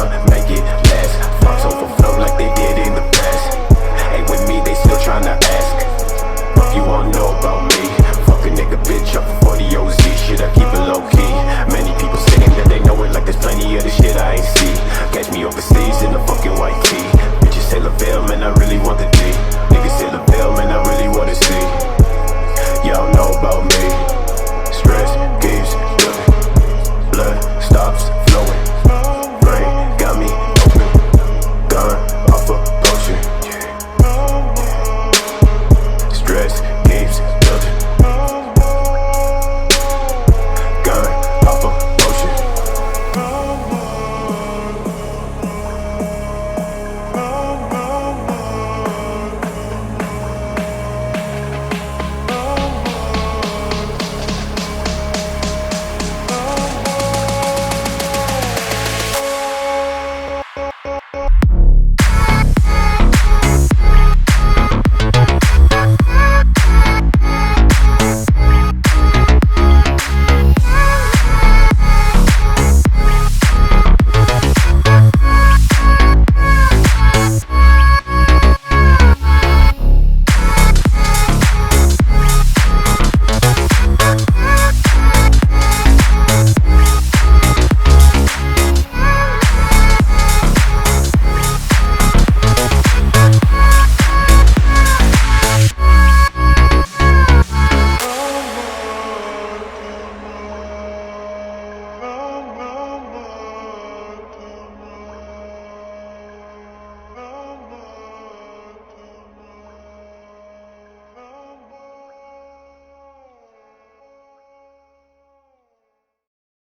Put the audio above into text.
Mama